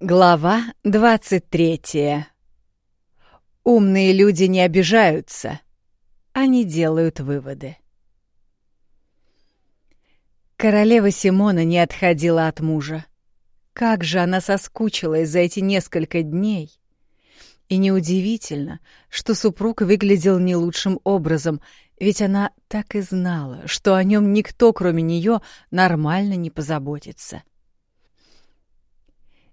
Глава 23. Умные люди не обижаются, они делают выводы. Королева Симона не отходила от мужа. Как же она соскучилась за эти несколько дней. И неудивительно, что супруг выглядел не лучшим образом, ведь она так и знала, что о нем никто, кроме нее, нормально не позаботится. —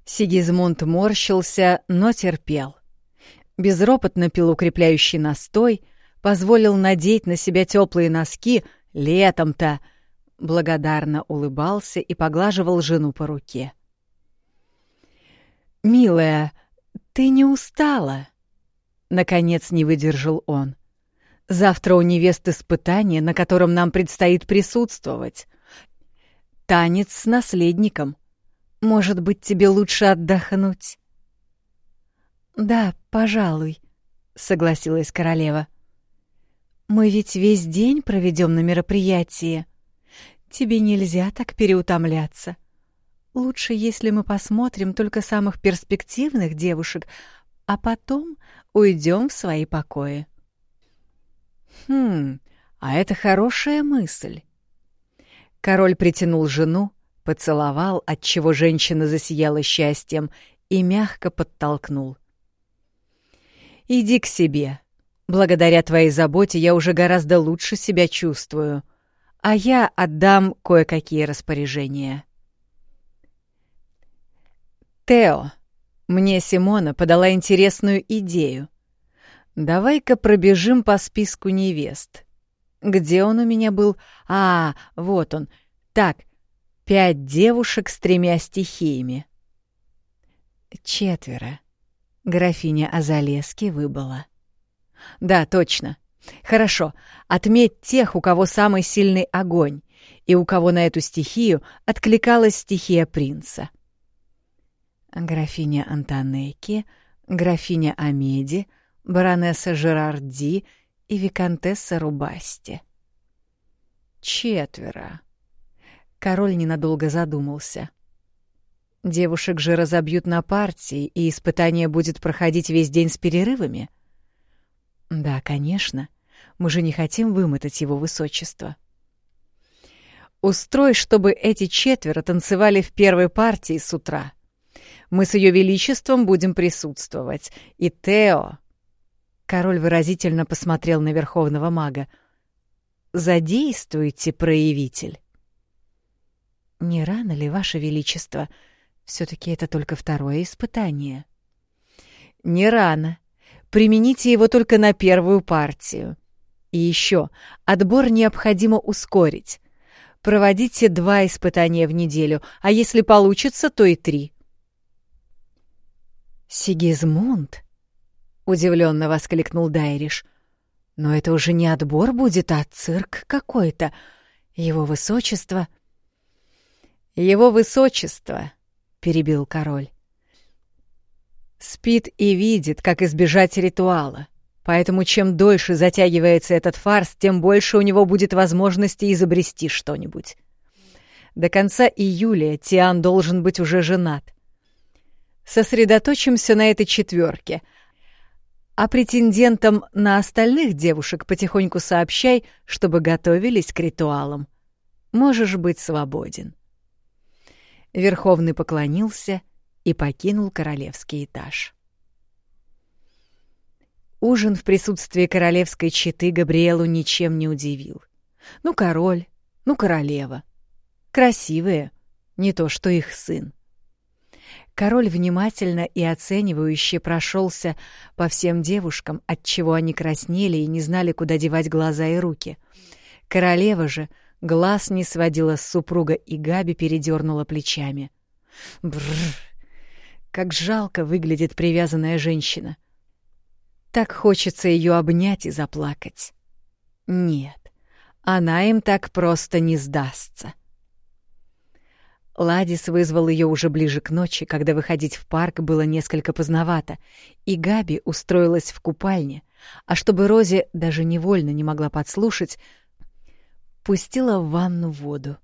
Сигизмунд морщился, но терпел. Безропотно пил укрепляющий настой, позволил надеть на себя теплые носки летом-то, благодарно улыбался и поглаживал жену по руке. «Милая, ты не устала?» Наконец не выдержал он. «Завтра у невесты испытание, на котором нам предстоит присутствовать. Танец с наследником. Может быть, тебе лучше отдохнуть?» «Да, пожалуй», — согласилась королева. «Мы ведь весь день проведем на мероприятии. Тебе нельзя так переутомляться. Лучше, если мы посмотрим только самых перспективных девушек, а потом уйдем в свои покои». «Хм, а это хорошая мысль». Король притянул жену, поцеловал, отчего женщина засияла счастьем, и мягко подтолкнул. «Иди к себе. Благодаря твоей заботе я уже гораздо лучше себя чувствую, а я отдам кое-какие распоряжения». «Тео, мне Симона подала интересную идею. Давай-ка пробежим по списку невест. Где он у меня был? А, вот он. Так, — Пять девушек с тремя стихиями. Четверо. Графиня Азалески выбыла. Да, точно. Хорошо. Отметь тех, у кого самый сильный огонь, и у кого на эту стихию откликалась стихия принца. Графиня Антонеки, графиня Амеди, баронесса Жерарди и виконтесса Рубасти. Четверо. Король ненадолго задумался. Девушек же разобьют на партии, и испытание будет проходить весь день с перерывами? Да, конечно. Мы же не хотим вымотать его высочество. Устрой, чтобы эти четверо танцевали в первой партии с утра. Мы с ее величеством будем присутствовать. И Тео... Король выразительно посмотрел на верховного мага. «Задействуйте, проявитель». Не рано ли, Ваше Величество? все таки это только второе испытание. Не рано. Примените его только на первую партию. И еще, отбор необходимо ускорить. Проводите два испытания в неделю, а если получится, то и три. Сигизмунд? Удивленно воскликнул Дайриш. Но это уже не отбор будет, а цирк какой-то. Его высочество — «Его высочество», — перебил король, — «спит и видит, как избежать ритуала, поэтому чем дольше затягивается этот фарс, тем больше у него будет возможности изобрести что-нибудь. До конца июля Тиан должен быть уже женат. Сосредоточимся на этой четверке, а претендентам на остальных девушек потихоньку сообщай, чтобы готовились к ритуалам. Можешь быть свободен». Верховный поклонился и покинул королевский этаж. Ужин в присутствии королевской четы Габриэлу ничем не удивил. Ну, король, ну, королева. Красивые, не то что их сын. Король внимательно и оценивающе прошелся по всем девушкам, отчего они краснели и не знали, куда девать глаза и руки. Королева же — Глаз не сводила с супруга, и Габи передернула плечами. Бррр! Как жалко выглядит привязанная женщина. Так хочется ее обнять и заплакать. Нет, она им так просто не сдастся. Ладис вызвал ее уже ближе к ночи, когда выходить в парк было несколько поздновато, и Габи устроилась в купальне, а чтобы Рози даже невольно не могла подслушать, пустила в ванну воду.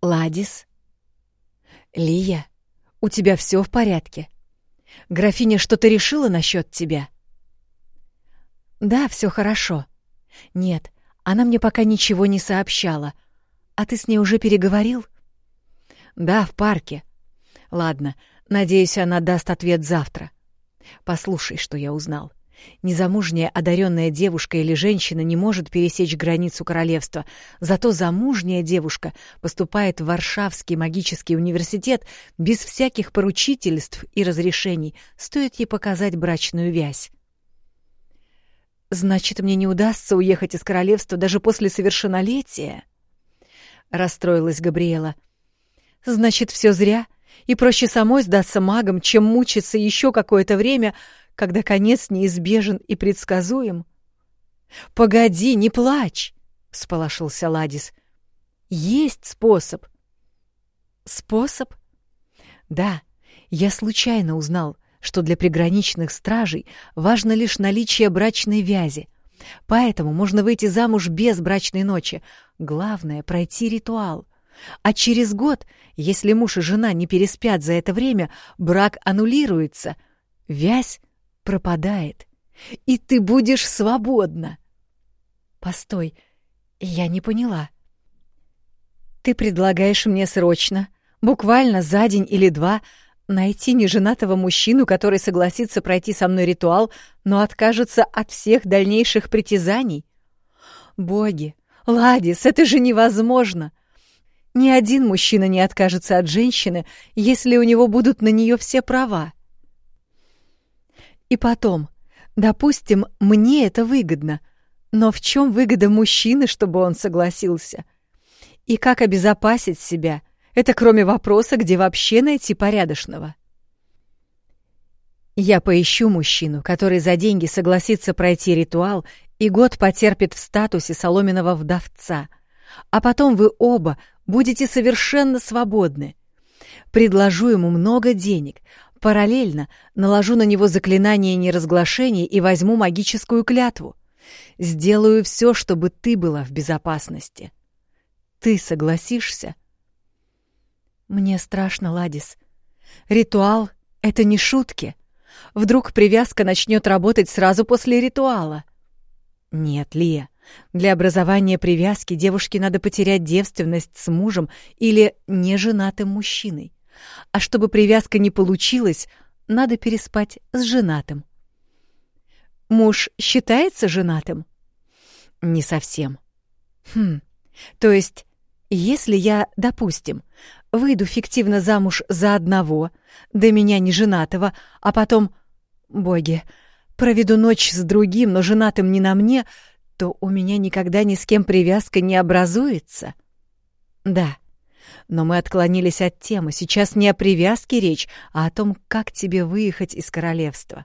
«Ладис? Лия, у тебя все в порядке? Графиня что-то решила насчет тебя?» «Да, все хорошо. Нет, она мне пока ничего не сообщала. А ты с ней уже переговорил?» «Да, в парке. Ладно, надеюсь, она даст ответ завтра. Послушай, что я узнал. Незамужняя одаренная девушка или женщина не может пересечь границу королевства, зато замужняя девушка поступает в Варшавский магический университет без всяких поручительств и разрешений, стоит ей показать брачную вязь. «Значит, мне не удастся уехать из королевства даже после совершеннолетия?» — расстроилась Габриэла. «Значит, все зря, и проще самой сдаться магам, чем мучиться еще какое-то время, — когда конец неизбежен и предсказуем? «Погоди, не плачь!» — сполошился Ладис. «Есть способ». «Способ?» «Да, я случайно узнал, что для приграничных стражей важно лишь наличие брачной вязи, поэтому можно выйти замуж без брачной ночи. Главное — пройти ритуал». А через год, если муж и жена не переспят за это время, брак аннулируется. Вязь пропадает, и ты будешь свободна. Постой, я не поняла. Ты предлагаешь мне срочно, буквально за день или два, найти неженатого мужчину, который согласится пройти со мной ритуал, но откажется от всех дальнейших притязаний? Боги, Ладис, это же невозможно! Ни один мужчина не откажется от женщины, если у него будут на нее все права. И потом, допустим, мне это выгодно, но в чем выгода мужчины, чтобы он согласился? И как обезопасить себя? Это кроме вопроса, где вообще найти порядочного. Я поищу мужчину, который за деньги согласится пройти ритуал и год потерпит в статусе соломенного вдовца, а потом вы оба будете совершенно свободны. Предложу ему много денег, Параллельно наложу на него заклинание неразглашения и возьму магическую клятву. Сделаю все, чтобы ты была в безопасности. Ты согласишься? Мне страшно, Ладис. Ритуал — это не шутки. Вдруг привязка начнет работать сразу после ритуала. Нет, Лия, для образования привязки девушке надо потерять девственность с мужем или неженатым мужчиной. А чтобы привязка не получилась, надо переспать с женатым. Муж считается женатым? Не совсем. Хм, то есть, если я, допустим, выйду фиктивно замуж за одного, до меня не женатого, а потом, боги, проведу ночь с другим, но женатым не на мне, то у меня никогда ни с кем привязка не образуется? Да. Но мы отклонились от темы. Сейчас не о привязке речь, а о том, как тебе выехать из королевства.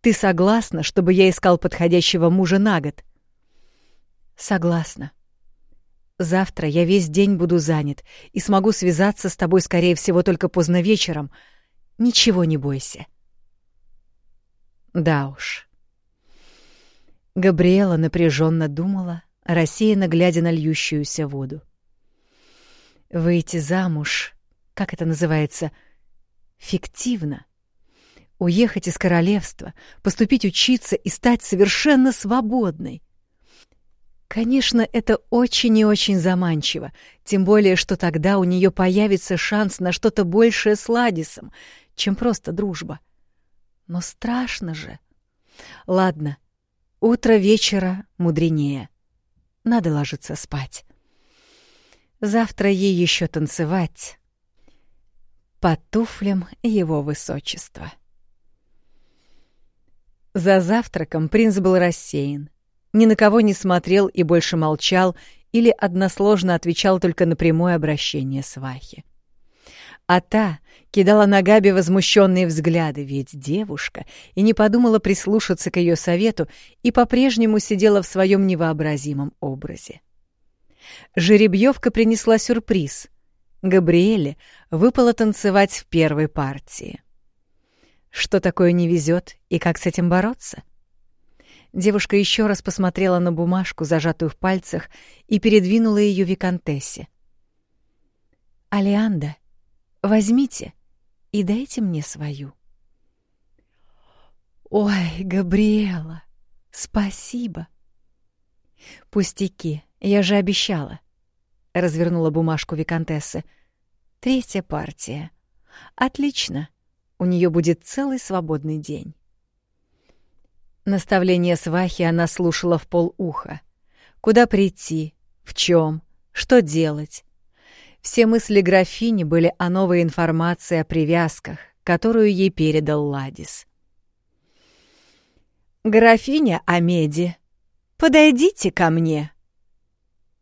Ты согласна, чтобы я искал подходящего мужа на год? Согласна. Завтра я весь день буду занят и смогу связаться с тобой, скорее всего, только поздно вечером. Ничего не бойся. Да уж. Габриэла напряженно думала, рассеянно глядя на льющуюся воду. Выйти замуж, как это называется, фиктивно. Уехать из королевства, поступить учиться и стать совершенно свободной. Конечно, это очень и очень заманчиво, тем более, что тогда у нее появится шанс на что-то большее с Ладисом, чем просто дружба. Но страшно же. Ладно, утро вечера мудренее. Надо ложиться спать. Завтра ей еще танцевать. По туфлям его высочества. За завтраком принц был рассеян. Ни на кого не смотрел и больше молчал или односложно отвечал только на прямое обращение свахи. А та кидала на Габи возмущенные взгляды, ведь девушка и не подумала прислушаться к ее совету и по-прежнему сидела в своем невообразимом образе. Жеребьевка принесла сюрприз. Габриэле выпало танцевать в первой партии. Что такое не везет и как с этим бороться? Девушка еще раз посмотрела на бумажку, зажатую в пальцах, и передвинула ее виконтессе. «Алианда, возьмите и дайте мне свою. Ой, Габриэла, спасибо. Пустяки, я же обещала. Развернула бумажку виконтессы. Третья партия. Отлично. У нее будет целый свободный день. Наставление свахи она слушала в полуха. Куда прийти, в чем, что делать. Все мысли графини были о новой информации о привязках, которую ей передал Ладис. «Графиня Амеди, подойдите ко мне!»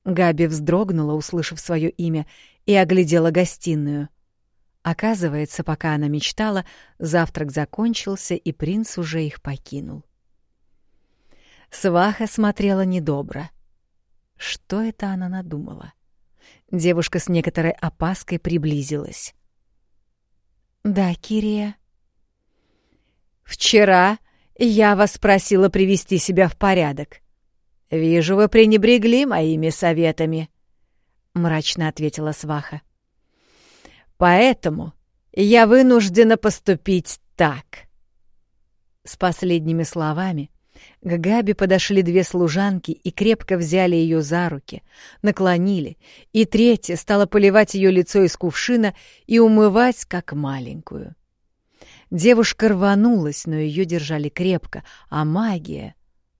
Габи вздрогнула, услышав свое имя, и оглядела гостиную. Оказывается, пока она мечтала, завтрак закончился, и принц уже их покинул. Сваха смотрела недобро. Что это она надумала? Девушка с некоторой опаской приблизилась. «Да, Кирия». «Вчера я вас просила привести себя в порядок. Вижу, вы пренебрегли моими советами», — мрачно ответила сваха. «Поэтому я вынуждена поступить так». С последними словами к Габи подошли две служанки и крепко взяли ее за руки, наклонили, и третья стала поливать ее лицо из кувшина и умывать, как маленькую. Девушка рванулась, но ее держали крепко, а магия...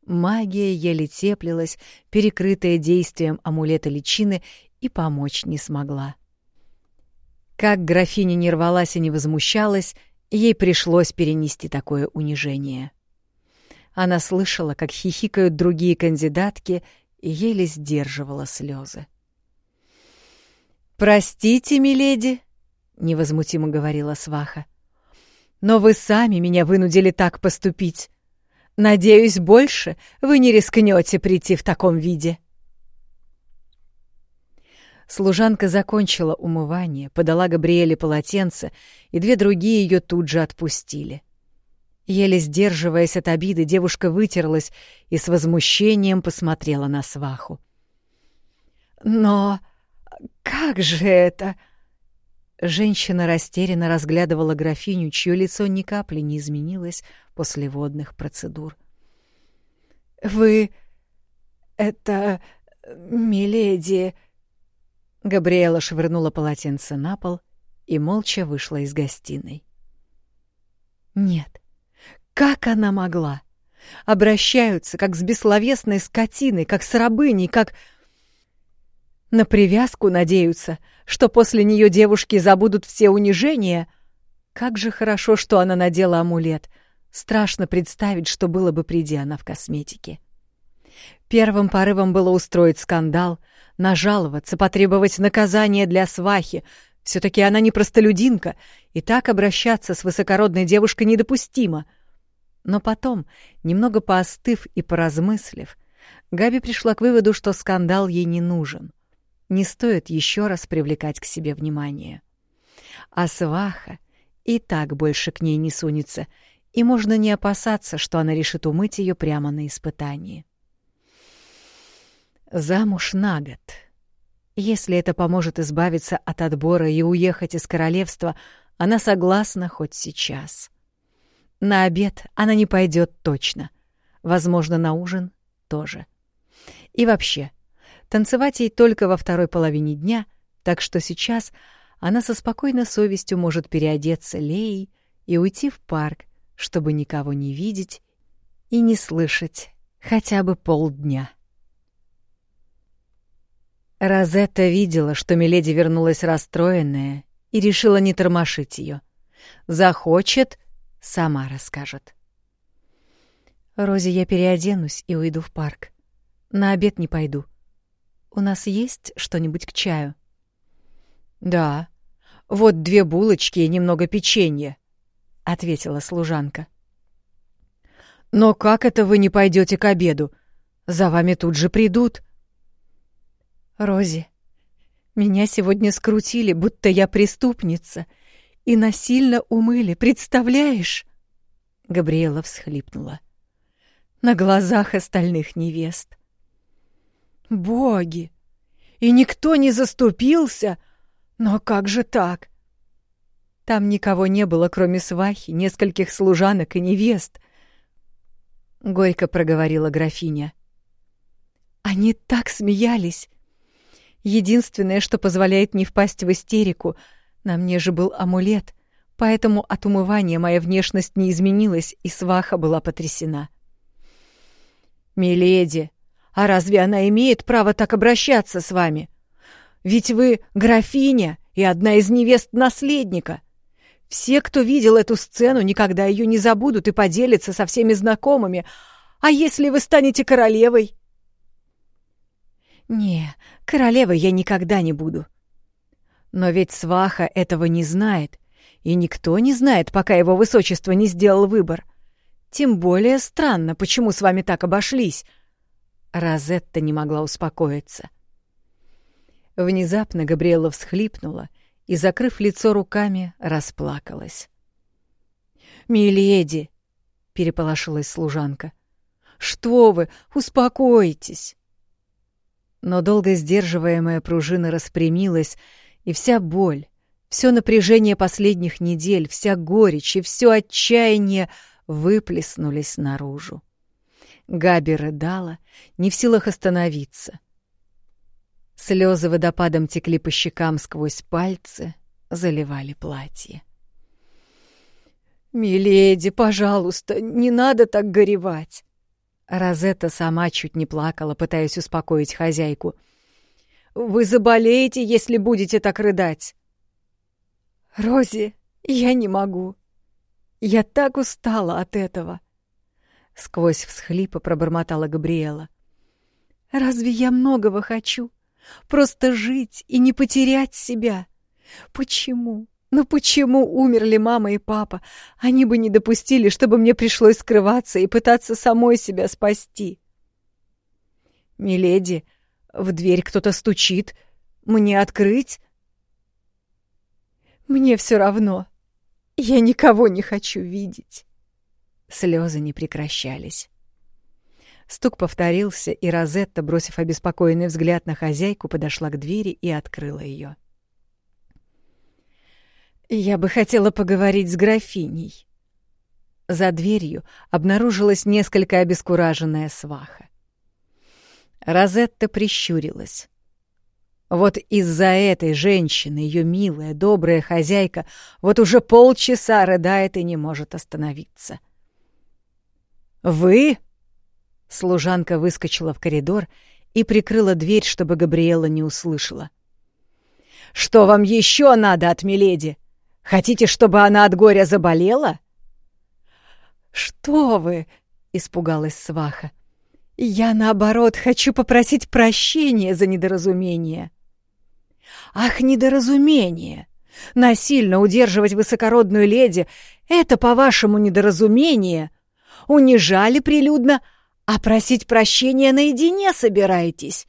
Магия еле теплилась, перекрытая действием амулета личины, и помочь не смогла. Как графиня не рвалась и не возмущалась, ей пришлось перенести такое унижение. Она слышала, как хихикают другие кандидатки, и еле сдерживала слезы. «Простите, миледи», — невозмутимо говорила сваха, — «но вы сами меня вынудили так поступить. Надеюсь, больше вы не рискнете прийти в таком виде». Служанка закончила умывание, подала Габриэле полотенце, и две другие ее тут же отпустили. Еле сдерживаясь от обиды, девушка вытерлась и с возмущением посмотрела на сваху. «Но как же это?» Женщина растерянно разглядывала графиню, чье лицо ни капли не изменилось после водных процедур. «Вы... это... миледи...» Габриэла швырнула полотенце на пол и молча вышла из гостиной. «Нет, как она могла? Обращаются, как с бессловесной скотиной, как с рабыней, как... На привязку надеются, что после нее девушки забудут все унижения. Как же хорошо, что она надела амулет. Страшно представить, что было бы, придя она в косметике. Первым порывом было устроить скандал, нажаловаться, потребовать наказания для свахи. все таки она не простолюдинка, и так обращаться с высокородной девушкой недопустимо — но потом, немного поостыв и поразмыслив, Габи пришла к выводу, что скандал ей не нужен. Не стоит еще раз привлекать к себе внимание. А сваха и так больше к ней не сунется, и можно не опасаться, что она решит умыть ее прямо на испытании. Замуж на год. Если это поможет избавиться от отбора и уехать из королевства, она согласна хоть сейчас. На обед она не пойдет точно. Возможно, на ужин тоже. И вообще, танцевать ей только во второй половине дня, так что сейчас она со спокойной совестью может переодеться Леей и уйти в парк, чтобы никого не видеть и не слышать хотя бы полдня. Розетта видела, что Миледи вернулась расстроенная и решила не тормошить ее. Захочет Сама расскажет. Рози, я переоденусь и уйду в парк. На обед не пойду. У нас есть что-нибудь к чаю? Да. Вот две булочки и немного печенья, ответила служанка. Но как это вы не пойдете к обеду? За вами тут же придут. Рози, меня сегодня скрутили, будто я преступница — и насильно умыли, представляешь?» Габриэла всхлипнула. На глазах остальных невест. «Боги! И никто не заступился? Но как же так?» Там никого не было, кроме свахи, нескольких служанок и невест. Горько проговорила графиня. Они так смеялись. Единственное, что позволяет не впасть в истерику, на мне же был амулет, поэтому от умывания моя внешность не изменилась, и сваха была потрясена. «Миледи, а разве она имеет право так обращаться с вами? Ведь вы графиня и одна из невест наследника. Все, кто видел эту сцену, никогда ее не забудут и поделятся со всеми знакомыми. А если вы станете королевой?» «Не, королевой я никогда не буду». Но ведь сваха этого не знает, и никто не знает, пока его высочество не сделал выбор. Тем более странно, почему с вами так обошлись. Розетта не могла успокоиться. Внезапно Габриэла всхлипнула и, закрыв лицо руками, расплакалась. «Миледи!» — переполошилась служанка. «Что вы? Успокойтесь!» Но долго сдерживаемая пружина распрямилась, и вся боль, все напряжение последних недель, вся горечь и все отчаяние выплеснулись наружу. Габи рыдала, не в силах остановиться. Слезы водопадом текли по щекам сквозь пальцы, заливали платье. «Миледи, пожалуйста, не надо так горевать!» Розетта сама чуть не плакала, пытаясь успокоить хозяйку. «Вы заболеете, если будете так рыдать!» «Рози, я не могу. Я так устала от этого!» Сквозь всхлипы пробормотала Габриэла. «Разве я многого хочу? Просто жить и не потерять себя? Почему? Но почему умерли мама и папа? Они бы не допустили, чтобы мне пришлось скрываться и пытаться самой себя спасти. «Миледи, в дверь кто-то стучит. Мне открыть?» «Мне все равно. Я никого не хочу видеть». Слезы не прекращались. Стук повторился, и Розетта, бросив обеспокоенный взгляд на хозяйку, подошла к двери и открыла ее. «Я бы хотела поговорить с графиней». За дверью обнаружилась несколько обескураженная сваха. Розетта прищурилась. Вот из-за этой женщины ее милая, добрая хозяйка вот уже полчаса рыдает и не может остановиться. «Вы?» Служанка выскочила в коридор и прикрыла дверь, чтобы Габриэла не услышала. «Что вам еще надо от Миледи? Хотите, чтобы она от горя заболела?» «Что вы!» — испугалась сваха. «Я, наоборот, хочу попросить прощения за недоразумение». «Ах, недоразумение! Насильно удерживать высокородную леди — это, по-вашему, недоразумение? Унижали прилюдно, а просить прощения наедине собираетесь?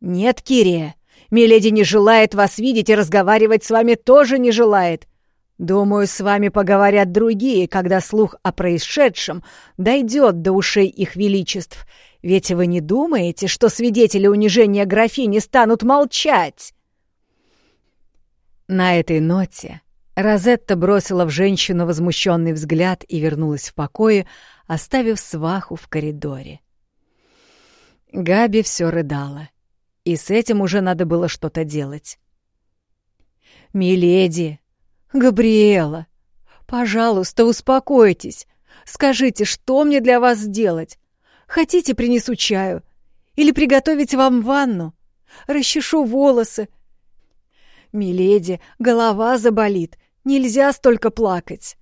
Нет, Кирия, миледи не желает вас видеть и разговаривать с вами тоже не желает. Думаю, с вами поговорят другие, когда слух о происшедшем дойдет до ушей их величеств. Ведь вы не думаете, что свидетели унижения графини станут молчать?» На этой ноте Розетта бросила в женщину возмущенный взгляд и вернулась в покое, оставив сваху в коридоре. Габи все рыдала, и с этим уже надо было что-то делать. «Миледи! Габриэла! Пожалуйста, успокойтесь! Скажите, что мне для вас сделать? Хотите, принесу чаю? Или приготовить вам ванну? Расчешу волосы? Миледи, голова заболит, нельзя столько плакать!»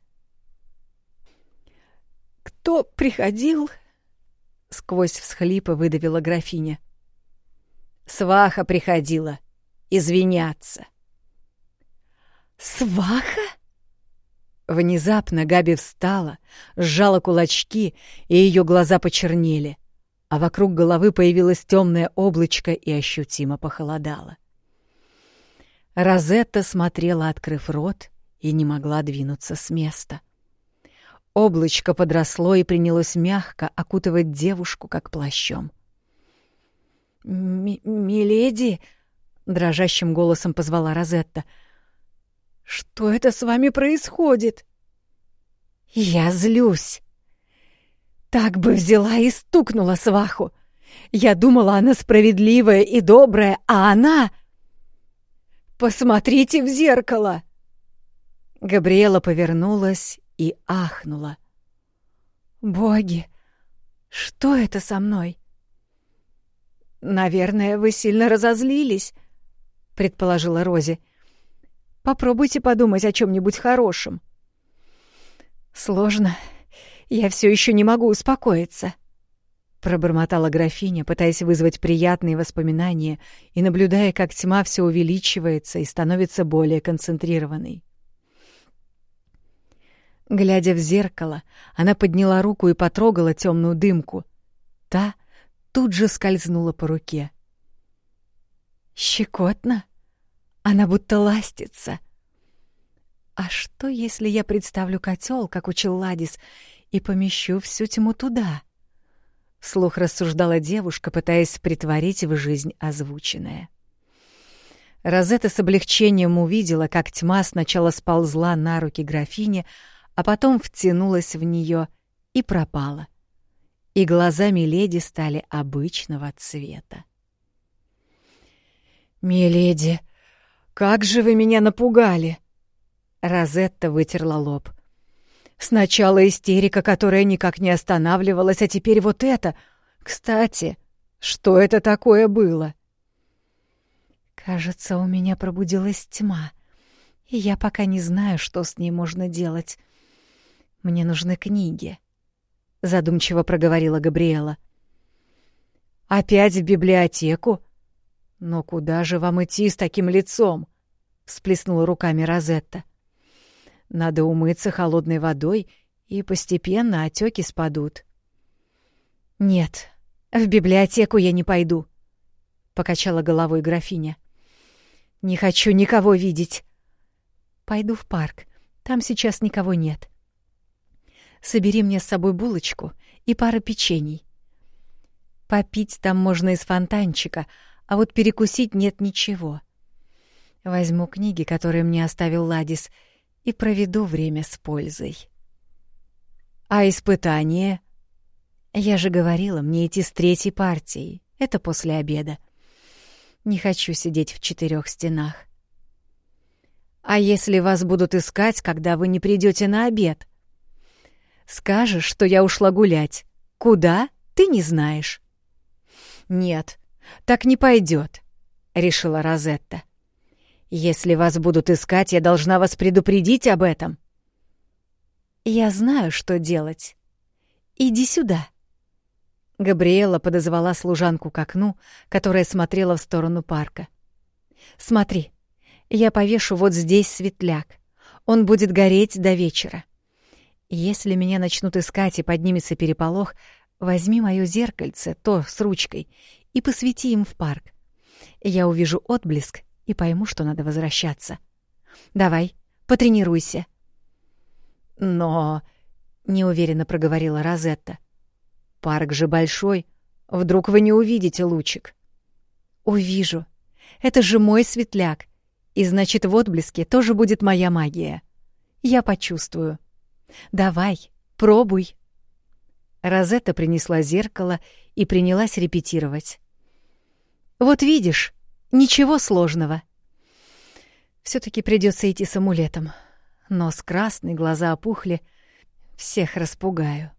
«Кто приходил?» — сквозь всхлипы выдавила графиня. «Сваха приходила. Извиняться». «Сваха?» Внезапно Габи встала, сжала кулачки, и ее глаза почернели, а вокруг головы появилось темное облачко и ощутимо похолодало. Розетта смотрела, открыв рот, и не могла двинуться с места. — Облачко подросло и принялось мягко окутывать девушку, как плащом. «Миледи!» — дрожащим голосом позвала Розетта. Что это с вами происходит? Я злюсь. Так бы взяла и стукнула сваху. Я думала, она справедливая и добрая, а она... Посмотрите в зеркало!» Габриэла повернулась и ахнула. «Боги, что это со мной?» «Наверное, вы сильно разозлились», — предположила Рози. «Попробуйте подумать о чем-нибудь хорошем». «Сложно. Я все еще не могу успокоиться», — пробормотала графиня, пытаясь вызвать приятные воспоминания и наблюдая, как тьма все увеличивается и становится более концентрированной. Глядя в зеркало, она подняла руку и потрогала темную дымку. Та тут же скользнула по руке. Щекотно? Она будто ластится. А что, если я представлю котел, как учил Ладис, и помещу всю тьму туда? Вслух рассуждала девушка, пытаясь притворить в жизнь озвученное. Розетта с облегчением увидела, как тьма сначала сползла на руки графини, а потом втянулась в нее и пропала. И глаза Миледи стали обычного цвета. «Миледи, как же вы меня напугали!» Розетта вытерла лоб. «Сначала истерика, которая никак не останавливалась, а теперь вот это. Кстати, что это такое было?» «Кажется, у меня пробудилась тьма, и я пока не знаю, что с ней можно делать. Мне нужны книги», — задумчиво проговорила Габриэла. «Опять в библиотеку? Но куда же вам идти с таким лицом?» — всплеснула руками Розетта. «Надо умыться холодной водой, и постепенно отеки спадут». «Нет, в библиотеку я не пойду», — покачала головой графиня. «Не хочу никого видеть. Пойду в парк, там сейчас никого нет собери мне с собой булочку и пару печений. Попить там можно из фонтанчика, а вот перекусить нет ничего. Возьму книги, которые мне оставил Ладис, и проведу время с пользой. А испытание? Я же говорила, мне идти с третьей партией. Это после обеда. Не хочу сидеть в четырех стенах. А если вас будут искать, когда вы не придете на обед? Скажешь, что я ушла гулять. Куда? Ты не знаешь. Нет, так не пойдет, решила Розетта. Если вас будут искать, я должна вас предупредить об этом. Я знаю, что делать. Иди сюда. Габриэла подозвала служанку к окну, которая смотрела в сторону парка. Смотри, я повешу вот здесь светляк. Он будет гореть до вечера. Если меня начнут искать и поднимется переполох, возьми моё зеркальце, то с ручкой, и посвети им в парк. Я увижу отблеск и пойму, что надо возвращаться. Давай, потренируйся. Но... — неуверенно проговорила Розетта. «Парк же большой. Вдруг вы не увидите лучик?» «Увижу. Это же мой светляк. И значит, в отблеске тоже будет моя магия. Я почувствую». Давай, пробуй. Розетта принесла зеркало и принялась репетировать. Вот видишь, ничего сложного. все таки придется идти с амулетом. Нос красный, глаза опухли. Всех распугаю.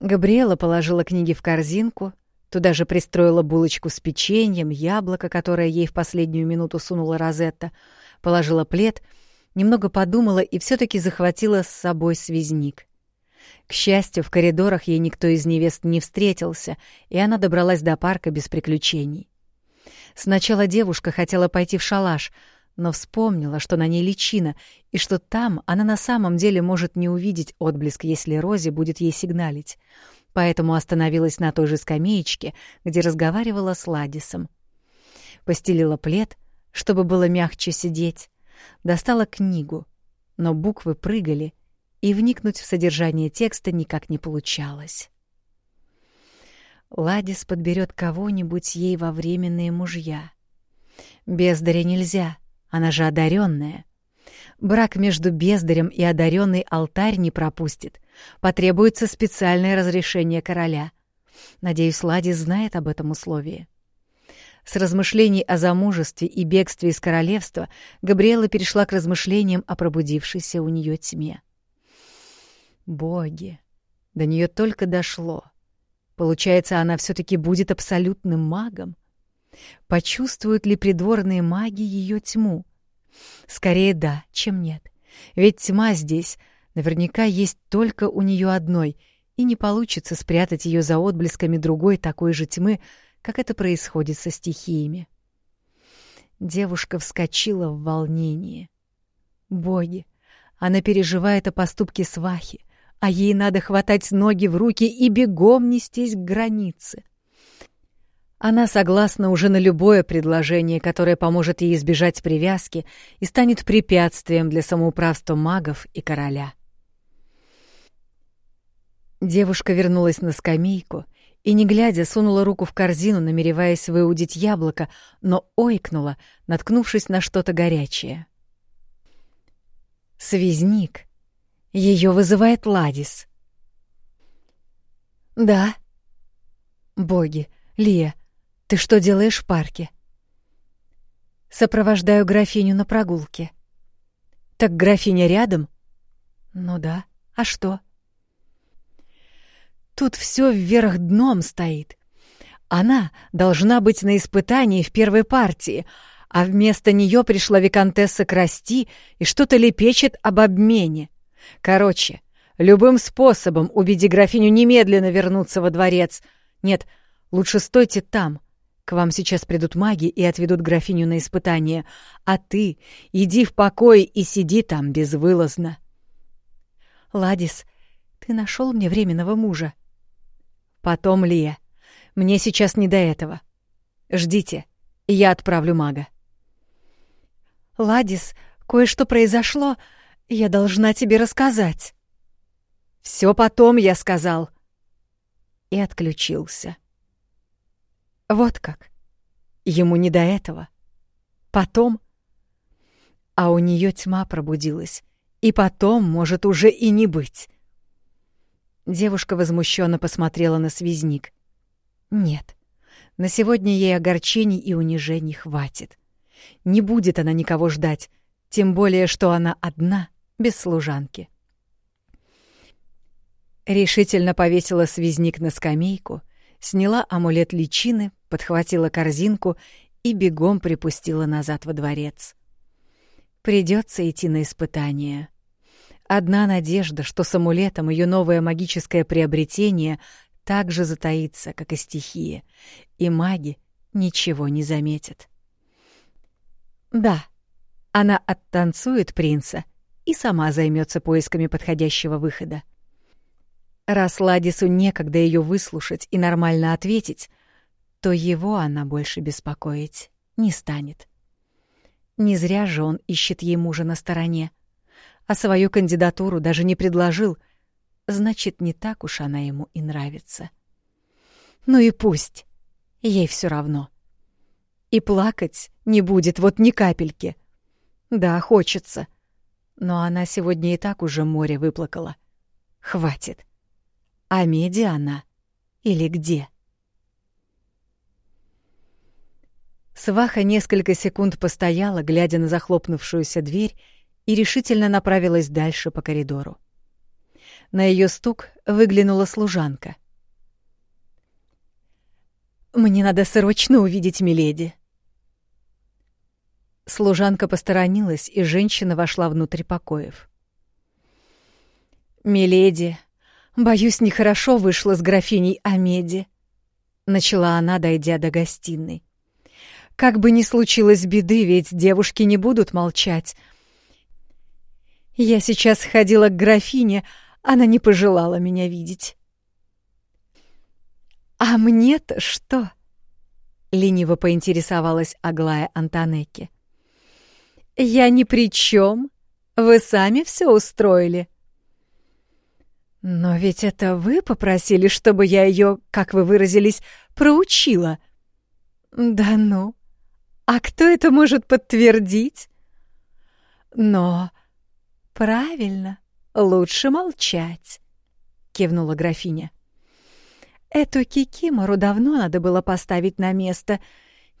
Габриэла положила книги в корзинку, туда же пристроила булочку с печеньем, яблоко, которое ей в последнюю минуту сунула Розетта, положила плед — немного подумала и все таки захватила с собой связник. К счастью, в коридорах ей никто из невест не встретился, и она добралась до парка без приключений. Сначала девушка хотела пойти в шалаш, но вспомнила, что на ней личина, и что там она на самом деле может не увидеть отблеск, если Рози будет ей сигналить. Поэтому остановилась на той же скамеечке, где разговаривала с Ладисом. Постелила плед, чтобы было мягче сидеть, достала книгу, но буквы прыгали, и вникнуть в содержание текста никак не получалось. Ладис подберет кого-нибудь ей во временные мужья. Бездаря нельзя, Она же одаренная. Брак между бездарем и одаренной алтарь не пропустит. Потребуется специальное разрешение короля. Надеюсь, Ладис знает об этом условии. С размышлений о замужестве и бегстве из королевства Габриэла перешла к размышлениям о пробудившейся у нее тьме. Боги! До нее только дошло. Получается, она все таки будет абсолютным магом? Почувствуют ли придворные маги ее тьму? Скорее да, чем нет. Ведь тьма здесь наверняка есть только у нее одной, и не получится спрятать ее за отблесками другой такой же тьмы, как это происходит со стихиями. Девушка вскочила в волнении. Боги! Она переживает о поступке свахи, а ей надо хватать ноги в руки и бегом нестись к границе. Она согласна уже на любое предложение, которое поможет ей избежать привязки и станет препятствием для самоуправства магов и короля. Девушка вернулась на скамейку и, не глядя, сунула руку в корзину, намереваясь выудить яблоко, но ойкнула, наткнувшись на что-то горячее. Связник. Ее вызывает Ладис. «Да». «Боги, Лия, ты что делаешь в парке?» «Сопровождаю графиню на прогулке». «Так графиня рядом?» «Ну да. А что?» Тут все вверх дном стоит. Она должна быть на испытании в первой партии, а вместо нее пришла виконтесса Красти и что-то лепечет об обмене. Короче, любым способом убеди графиню немедленно вернуться во дворец. Нет, лучше стойте там. К вам сейчас придут маги и отведут графиню на испытание, а ты иди в покой и сиди там безвылазно. Ладис, ты нашел мне временного мужа? Потом Лия. Мне сейчас не до этого. Ждите, я отправлю мага. Ладис, кое-что произошло, я должна тебе рассказать. Все потом, я сказал. И отключился. Вот как. Ему не до этого. Потом. А у нее тьма пробудилась. И потом может уже и не быть. Девушка возмущенно посмотрела на связник. Нет, на сегодня ей огорчений и унижений хватит. Не будет она никого ждать, тем более, что она одна, без служанки. Решительно повесила связник на скамейку, сняла амулет личины, подхватила корзинку и бегом припустила назад во дворец. Придется идти на испытание. Одна надежда, что с амулетом ее новое магическое приобретение так же затаится, как и стихия, и маги ничего не заметят. Да, она оттанцует принца и сама займется поисками подходящего выхода. Раз Ладису некогда ее выслушать и нормально ответить, то его она больше беспокоить не станет. Не зря же он ищет ей мужа на стороне — а свою кандидатуру даже не предложил, значит, не так уж она ему и нравится. Ну и пусть, ей все равно. И плакать не будет вот ни капельки. Да, хочется. Но она сегодня и так уже море выплакала. Хватит. А меди она или где? Сваха несколько секунд постояла, глядя на захлопнувшуюся дверь, и решительно направилась дальше по коридору. На ее стук выглянула служанка. «Мне надо срочно увидеть Миледи». Служанка посторонилась, и женщина вошла внутрь покоев. «Миледи, боюсь, нехорошо вышло с графиней Амеди», — начала она, дойдя до гостиной. «Как бы ни случилось беды, ведь девушки не будут молчать, я сейчас ходила к графине, она не пожелала меня видеть. «А мне-то что?» — лениво поинтересовалась Аглая Антонекки. «Я ни при чем. Вы сами все устроили». «Но ведь это вы попросили, чтобы я ее, как вы выразились, проучила». «Да ну! А кто это может подтвердить?» Но правильно, лучше молчать, кивнула графиня. Эту кикимору давно надо было поставить на место.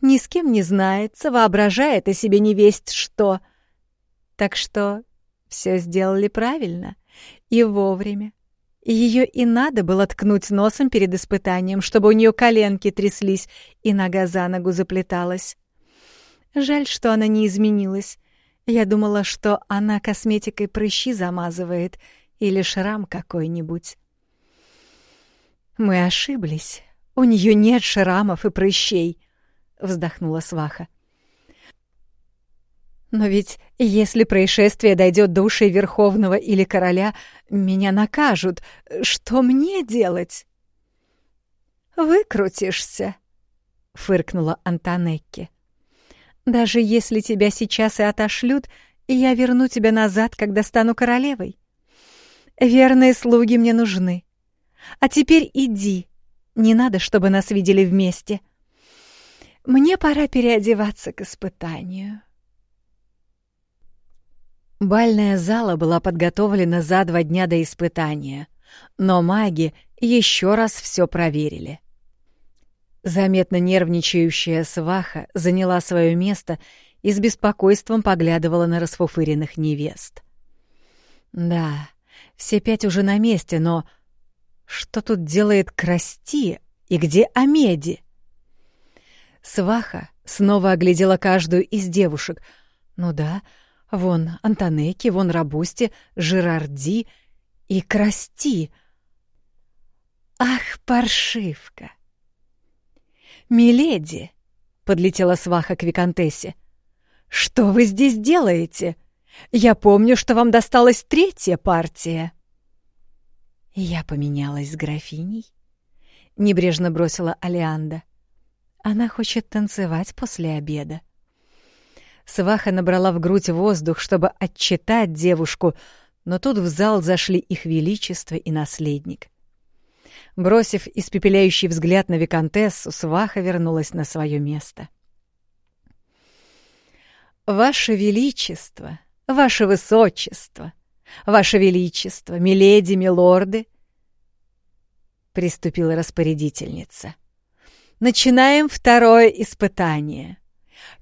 Ни с кем не знается, воображает о себе невесть что. Так что все сделали правильно и вовремя. Ее и надо было ткнуть носом перед испытанием, чтобы у нее коленки тряслись и нога за ногу заплеталась. Жаль, что она не изменилась. Я думала, что она косметикой прыщи замазывает или шрам какой-нибудь. Мы ошиблись. У нее нет шрамов и прыщей, вздохнула сваха. Но ведь если происшествие дойдет до ушей Верховного или Короля, меня накажут. Что мне делать? «Выкрутишься», — фыркнула Антонекки. «Даже если тебя сейчас и отошлют, я верну тебя назад, когда стану королевой. Верные слуги мне нужны. А теперь иди. Не надо, чтобы нас видели вместе. Мне пора переодеваться к испытанию». Бальная зала была подготовлена за два дня до испытания, но маги еще раз все проверили. Заметно нервничающая сваха заняла свое место и с беспокойством поглядывала на расфуфыренных невест. Да, все пять уже на месте, но что тут делает Красти и где Амеди? Сваха снова оглядела каждую из девушек. Ну да, — Вон Антонеки, вон Рабусти, Жерарди и Красти. Ах, паршивка! «Миледи!» — подлетела сваха к Викантессе. «Что вы здесь делаете? Я помню, что вам досталась третья партия». Я поменялась с графиней. Небрежно бросила Алианда. Она хочет танцевать после обеда. Сваха набрала в грудь воздух, чтобы отчитать девушку, но тут в зал зашли их величество и наследник. Бросив испепеляющий взгляд на виконтессу, сваха вернулась на свое место. «Ваше Величество, Ваше Высочество, Ваше Величество, миледи, милорды!» — приступила распорядительница. «Начинаем второе испытание.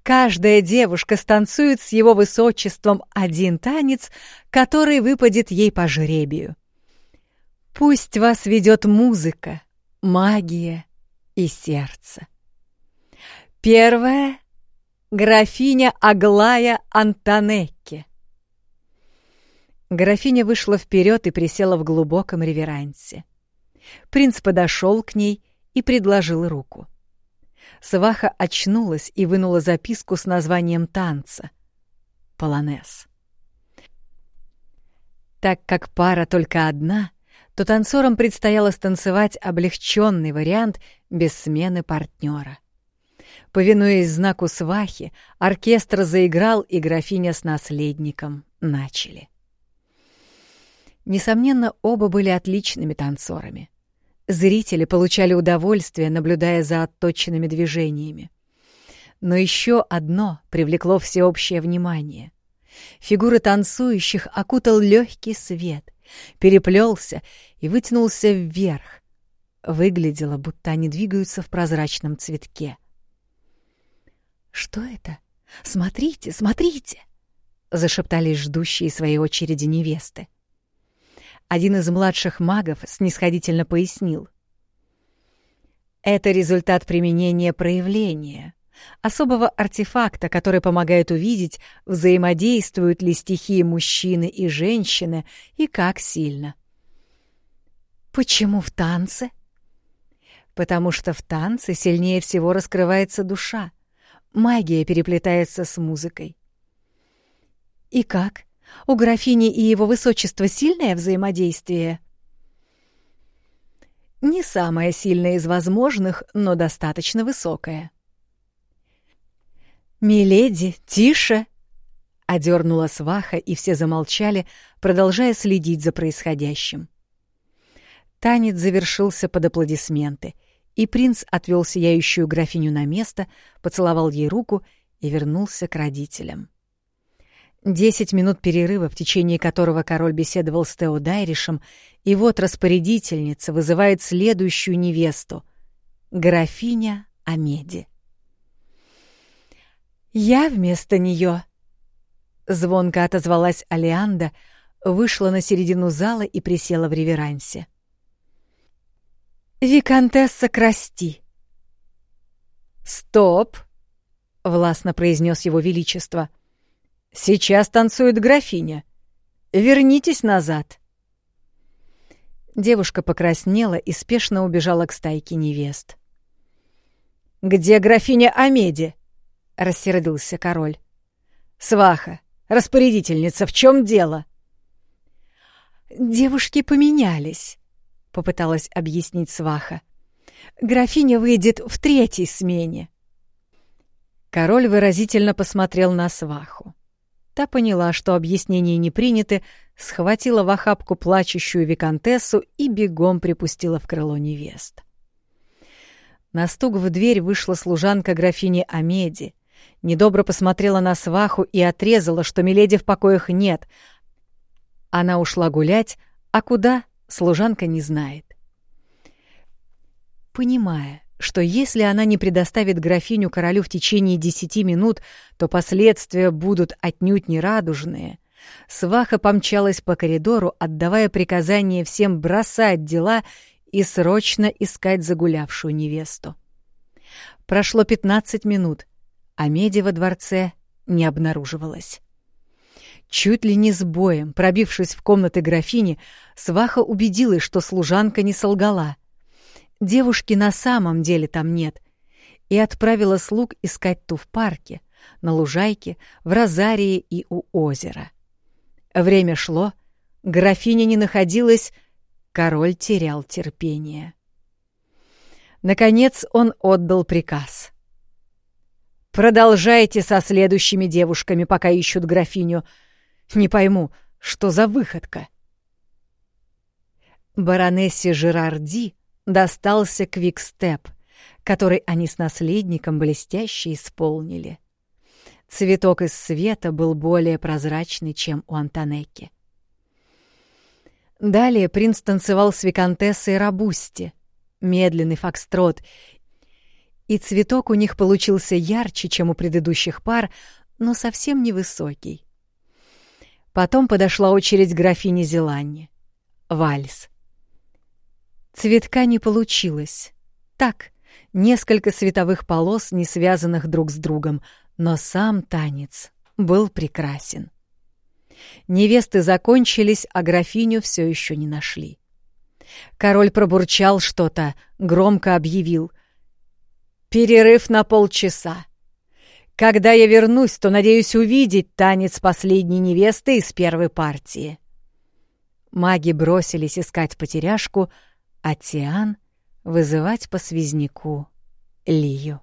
Каждая девушка станцует с его высочеством один танец, который выпадет ей по жребию. Пусть вас ведет музыка, магия и сердце. Первая — графиня Аглая Антонекки. Графиня вышла вперед и присела в глубоком реверансе. Принц подошел к ней и предложил руку. Сваха очнулась и вынула записку с названием танца — полонез. Так как пара только одна, то танцорам предстояло станцевать облегченный вариант без смены партнера. Повинуясь знаку свахи, оркестр заиграл, и графиня с наследником начали. Несомненно, оба были отличными танцорами. Зрители получали удовольствие, наблюдая за отточенными движениями. Но еще одно привлекло всеобщее внимание. Фигуры танцующих окутал легкий свет, переплелся и вытянулся вверх. Выглядело, будто они двигаются в прозрачном цветке. «Что это? Смотрите, смотрите!» — зашептались ждущие своей очереди невесты. Один из младших магов снисходительно пояснил. Это результат применения проявления, особого артефакта, который помогает увидеть, взаимодействуют ли стихии мужчины и женщины и как сильно. Почему в танце? Потому что в танце сильнее всего раскрывается душа. Магия переплетается с музыкой. И как? У графини и его высочества сильное взаимодействие? Не самое сильное из возможных, но достаточно высокое. «Миледи, тише!» — одернула сваха, и все замолчали, продолжая следить за происходящим. Танец завершился под аплодисменты, и принц отвел сияющую графиню на место, поцеловал ей руку и вернулся к родителям. Десять минут перерыва, в течение которого король беседовал с Тео Дайришем, и вот распорядительница вызывает следующую невесту — графиня Амеди. «Я вместо нее, звонко отозвалась Алианда, вышла на середину зала и присела в реверансе. «Викантесса Красти!» «Стоп!» — властно произнес его величество. «Сейчас танцует графиня. Вернитесь назад!» Девушка покраснела и спешно убежала к стайке невест. «Где графиня Амеди?» — рассердился король. «Сваха, распорядительница, в чем дело?» «Девушки поменялись», — попыталась объяснить Сваха. «Графиня выйдет в третьей смене». Король выразительно посмотрел на Сваху. Та поняла, что объяснения не приняты, схватила в охапку плачущую виконтессу и бегом припустила в крыло невест. На стук в дверь вышла служанка графини Амеди, недобро посмотрела на сваху и отрезала, что Миледи в покоях нет. Она ушла гулять, а куда — служанка не знает. Понимая, что если она не предоставит графиню королю в течение десяти минут, то последствия будут отнюдь не радужные. Сваха помчалась по коридору, отдавая приказание всем бросать дела и срочно искать загулявшую невесту. Прошло пятнадцать минут, а меди во дворце не обнаруживалось. Чуть ли не с боем, пробившись в комнаты графини, Сваха убедилась, что служанка не солгала. Девушки на самом деле там нет, и отправила слуг искать ту в парке, на лужайке, в розарии и у озера. Время шло, графиня не находилась, король терял терпение. Наконец он отдал приказ. «Продолжайте со следующими девушками, пока ищут графиню. Не пойму, что за выходка?» Баронессе Жерарди достался квикстеп, который они с наследником блестяще исполнили. Цветок из света был более прозрачный, чем у Антонеки. Далее принц танцевал с виконтессой Рабусти, медленный фокстрот, и цветок у них получился ярче, чем у предыдущих пар, но совсем невысокий. Потом подошла очередь графини Зеланни. Вальс. Цветка не получилось. Так, несколько световых полос, не связанных друг с другом, но сам танец был прекрасен. Невесты закончились, а графиню все еще не нашли. Король пробурчал что-то, громко объявил. «Перерыв на полчаса. Когда я вернусь, то надеюсь увидеть танец последней невесты из первой партии». Маги бросились искать потеряшку, а Тиан — вызывать по связняку Лию.